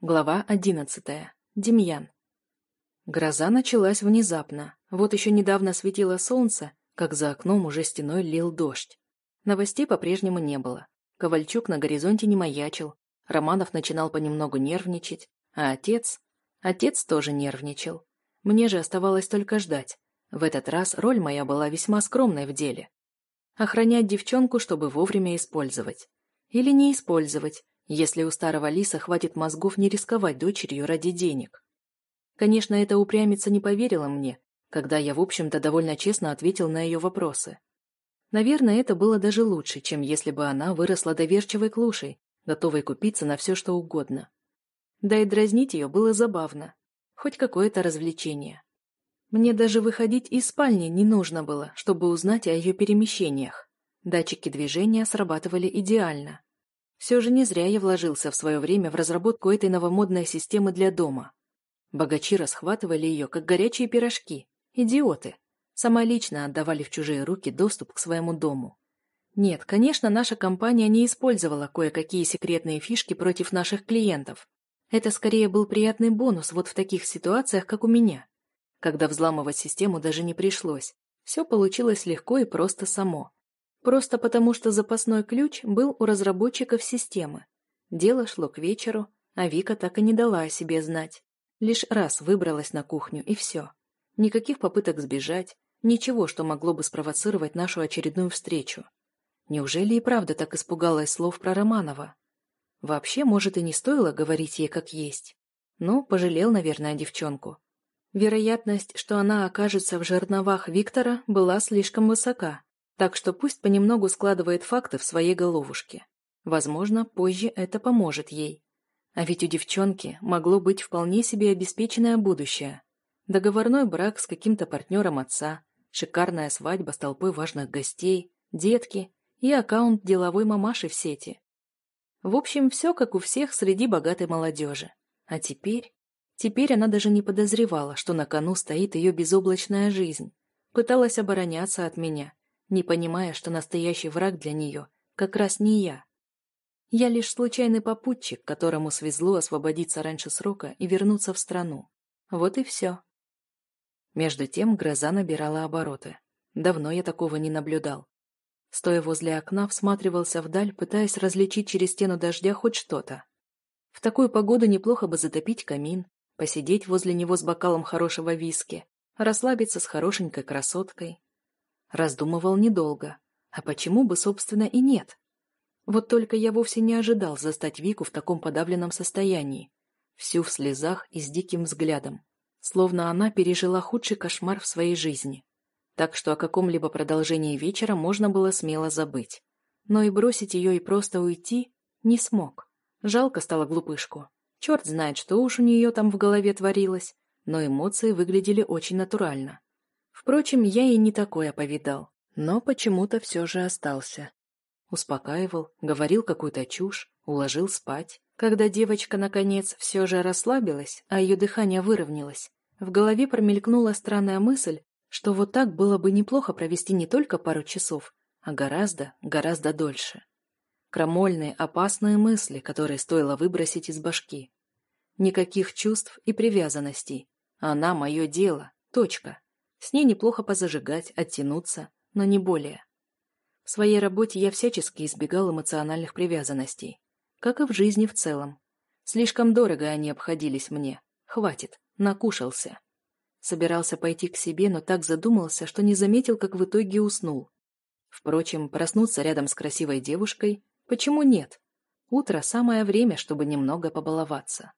Глава одиннадцатая. Демьян. Гроза началась внезапно. Вот еще недавно светило солнце, как за окном уже стеной лил дождь. Новостей по-прежнему не было. Ковальчук на горизонте не маячил, Романов начинал понемногу нервничать, а отец... Отец тоже нервничал. Мне же оставалось только ждать. В этот раз роль моя была весьма скромной в деле. Охранять девчонку, чтобы вовремя использовать. Или не использовать, если у старого лиса хватит мозгов не рисковать дочерью ради денег. Конечно, эта упрямица не поверила мне, когда я, в общем-то, довольно честно ответил на ее вопросы. Наверное, это было даже лучше, чем если бы она выросла доверчивой клушей, готовой купиться на все, что угодно. Да и дразнить ее было забавно. Хоть какое-то развлечение. Мне даже выходить из спальни не нужно было, чтобы узнать о ее перемещениях. Датчики движения срабатывали идеально. Все же не зря я вложился в свое время в разработку этой новомодной системы для дома. Богачи расхватывали ее, как горячие пирожки. Идиоты. Сама лично отдавали в чужие руки доступ к своему дому. Нет, конечно, наша компания не использовала кое-какие секретные фишки против наших клиентов. Это скорее был приятный бонус вот в таких ситуациях, как у меня. Когда взламывать систему даже не пришлось. Все получилось легко и просто само. Просто потому, что запасной ключ был у разработчиков системы. Дело шло к вечеру, а Вика так и не дала о себе знать. Лишь раз выбралась на кухню, и все. Никаких попыток сбежать, ничего, что могло бы спровоцировать нашу очередную встречу. Неужели и правда так испугалась слов про Романова? Вообще, может, и не стоило говорить ей как есть. Но пожалел, наверное, девчонку. Вероятность, что она окажется в жерновах Виктора, была слишком высока. Так что пусть понемногу складывает факты в своей головушке. Возможно, позже это поможет ей. А ведь у девчонки могло быть вполне себе обеспеченное будущее. Договорной брак с каким-то партнером отца, шикарная свадьба с толпой важных гостей, детки и аккаунт деловой мамаши в сети. В общем, все как у всех среди богатой молодежи. А теперь... Теперь она даже не подозревала, что на кону стоит ее безоблачная жизнь. Пыталась обороняться от меня, не понимая, что настоящий враг для нее как раз не я. Я лишь случайный попутчик, которому свезло освободиться раньше срока и вернуться в страну. Вот и все. Между тем гроза набирала обороты. Давно я такого не наблюдал. Стоя возле окна, всматривался вдаль, пытаясь различить через стену дождя хоть что-то. В такую погоду неплохо бы затопить камин, посидеть возле него с бокалом хорошего виски, расслабиться с хорошенькой красоткой, Раздумывал недолго. А почему бы, собственно, и нет? Вот только я вовсе не ожидал застать Вику в таком подавленном состоянии. Всю в слезах и с диким взглядом. Словно она пережила худший кошмар в своей жизни. Так что о каком-либо продолжении вечера можно было смело забыть. Но и бросить ее и просто уйти не смог. Жалко стало глупышку. Черт знает, что уж у нее там в голове творилось, но эмоции выглядели очень натурально. Впрочем, я и не такое повидал, но почему-то все же остался. Успокаивал, говорил какую-то чушь, уложил спать. Когда девочка, наконец, все же расслабилась, а ее дыхание выровнялось, в голове промелькнула странная мысль, что вот так было бы неплохо провести не только пару часов, а гораздо, гораздо дольше. Крамольные, опасные мысли, которые стоило выбросить из башки. Никаких чувств и привязанностей. Она мое дело. Точка. С ней неплохо позажигать, оттянуться, но не более. В своей работе я всячески избегал эмоциональных привязанностей, как и в жизни в целом. Слишком дорого они обходились мне. Хватит, накушался. Собирался пойти к себе, но так задумался, что не заметил, как в итоге уснул. Впрочем, проснуться рядом с красивой девушкой, почему нет? Утро – самое время, чтобы немного побаловаться.